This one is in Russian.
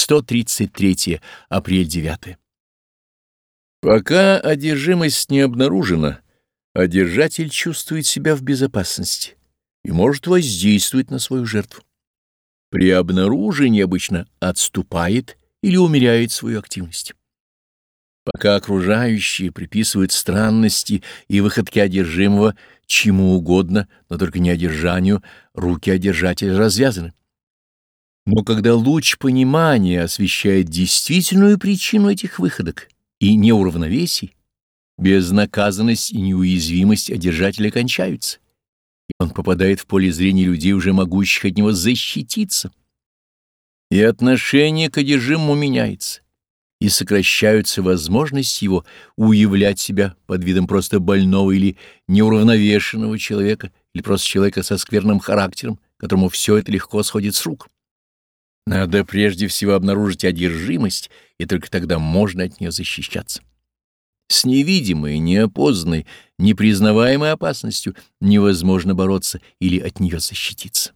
133 апрель 9. Пока одержимость не обнаружена, одержатель чувствует себя в безопасности и может воздействовать на свою жертву. При обнаружении обычно отступает или умеряет свою активность. Пока окружающие приписывают странности и выходки одержимого чему угодно, но только не одержанию, руки одержателя развязаны. Но когда луч понимания освещает действительную причину этих выходок и неуравновесий, безнаказанность и неуязвимость одержателя кончаются, и он попадает в поле зрения людей, уже могущих от него защититься. И отношение к одержимому меняется, и сокращаются возможности его уявлять себя под видом просто больного или неуравновешенного человека, или просто человека со скверным характером, которому все это легко сходит с рук. Надо прежде всего обнаружить одержимость, и только тогда можно от нее защищаться. С невидимой, неопознанной, непризнаваемой опасностью невозможно бороться или от нее защититься.